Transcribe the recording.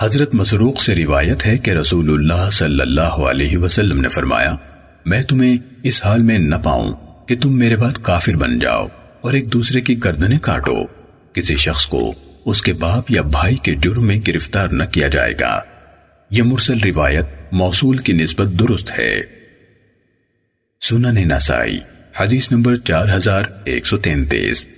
حضرت مسروق سے روایت ہے کہ رسول اللہ صلی اللہ علیہ وسلم نے فرمایا، میں تمہیں اس حال میں نہ پاؤں کہ تم میرے بعد کافر بن جاؤ اور ایک دوسرے کی گردنیں کاٹو۔ کسی شخص کو اس کے باپ یا بھائی کے جرم میں گرفتار نہ کیا جائے گا۔ یہ مرسل روایت موصول کی نسبت درست ہے۔ سنن نسائی، حدیث نمبر چار ہزار ایک سو تینتیس۔